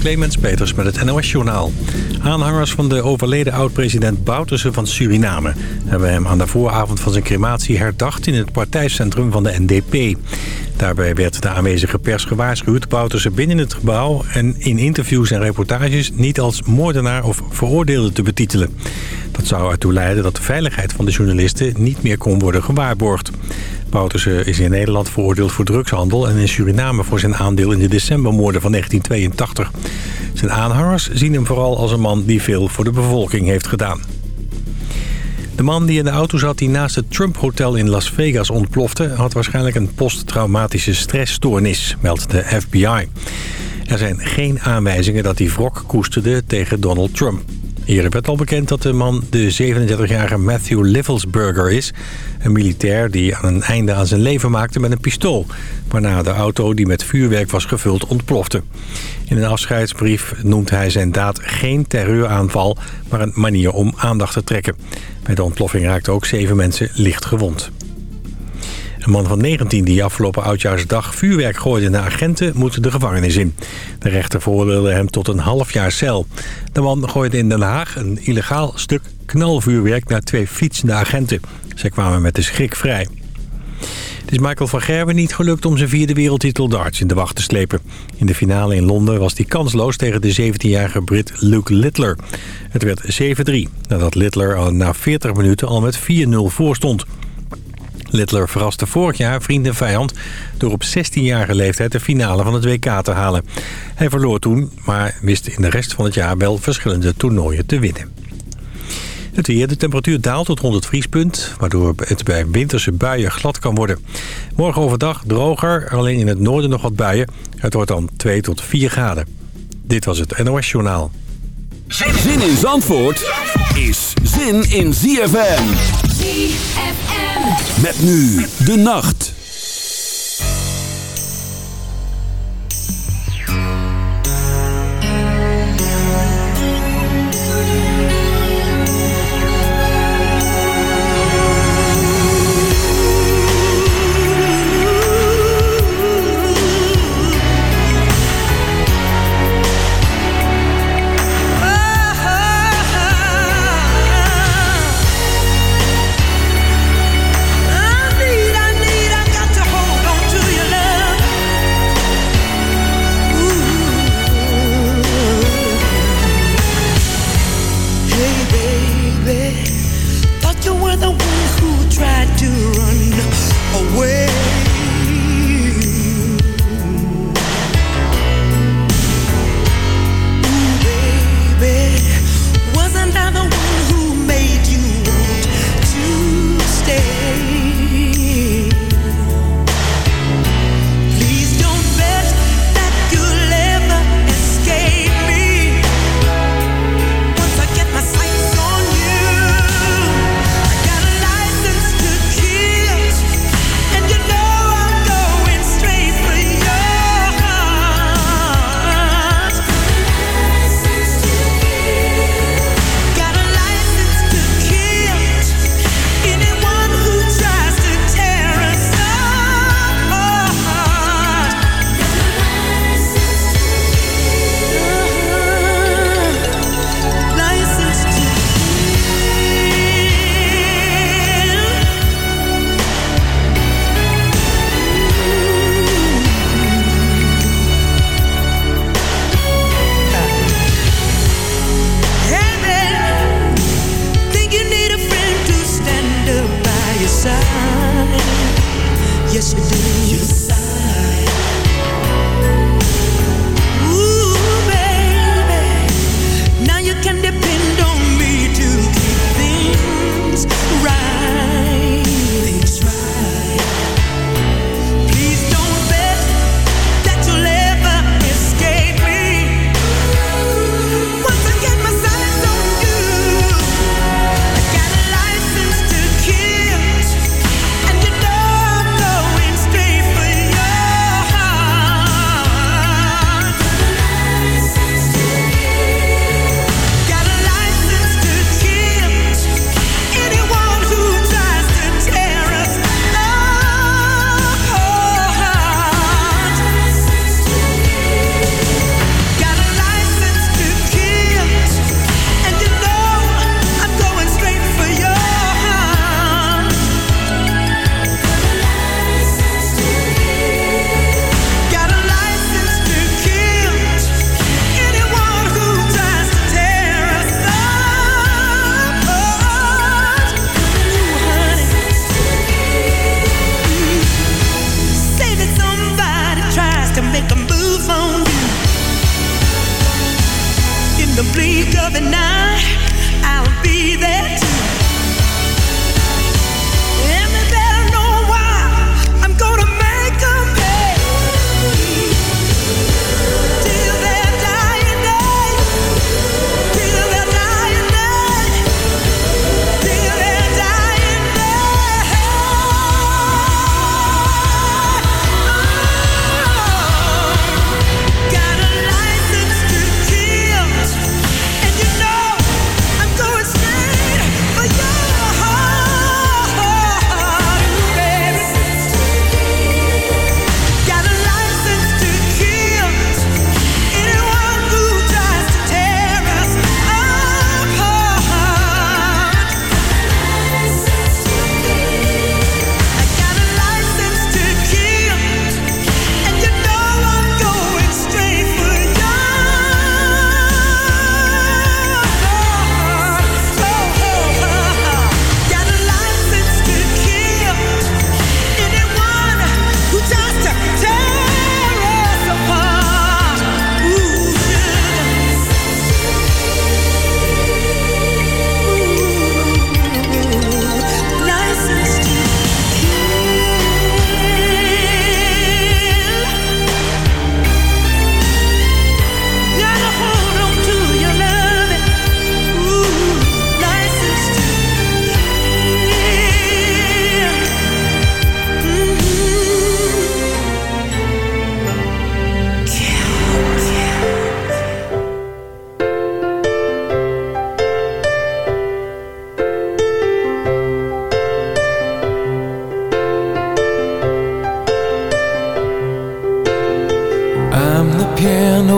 Clemens Peters met het NOS-journaal. Aanhangers van de overleden oud-president Bouterse van Suriname... hebben hem aan de vooravond van zijn crematie herdacht... in het partijcentrum van de NDP. Daarbij werd de aanwezige pers gewaarschuwd... Bouterse binnen het gebouw en in interviews en reportages... niet als moordenaar of veroordeelde te betitelen. Dat zou ertoe leiden dat de veiligheid van de journalisten... niet meer kon worden gewaarborgd. Bouterse is in Nederland veroordeeld voor drugshandel... en in Suriname voor zijn aandeel in de decembermoorden van 1982. Zijn aanhangers zien hem vooral als een man die veel voor de bevolking heeft gedaan. De man die in de auto zat die naast het Trump Hotel in Las Vegas ontplofte... had waarschijnlijk een posttraumatische stressstoornis, meldt de FBI. Er zijn geen aanwijzingen dat hij wrok koesterde tegen Donald Trump. Eerder werd al bekend dat de man de 37-jarige Matthew Livelsberger is. Een militair die aan een einde aan zijn leven maakte met een pistool. Waarna de auto die met vuurwerk was gevuld ontplofte. In een afscheidsbrief noemt hij zijn daad geen terreuraanval... maar een manier om aandacht te trekken. Bij de ontploffing raakten ook zeven mensen licht gewond. Een man van 19 die afgelopen oudjaarsdag vuurwerk gooide naar agenten moet de gevangenis in. De rechter veroordeelde hem tot een half jaar cel. De man gooide in Den Haag een illegaal stuk knalvuurwerk naar twee fietsende agenten. Zij kwamen met de schrik vrij. Het is Michael van Gerwen niet gelukt om zijn vierde wereldtitel darts in de wacht te slepen. In de finale in Londen was hij kansloos tegen de 17-jarige Brit Luke Littler. Het werd 7-3, nadat Littler na 40 minuten al met 4-0 voor stond. Littler verraste vorig jaar vriend en vijand... door op 16-jarige leeftijd de finale van het WK te halen. Hij verloor toen, maar wist in de rest van het jaar wel verschillende toernooien te winnen. Het weer, de temperatuur daalt tot rond het vriespunt... waardoor het bij winterse buien glad kan worden. Morgen overdag droger, alleen in het noorden nog wat buien. Het wordt dan 2 tot 4 graden. Dit was het NOS Journaal. Zin in Zandvoort is zin in ZFM. ZFM. Met nu de nacht.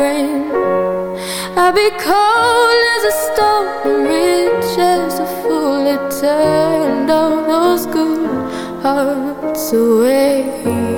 I'll be cold as a stone Rich as a fool. It turned all those good hearts away.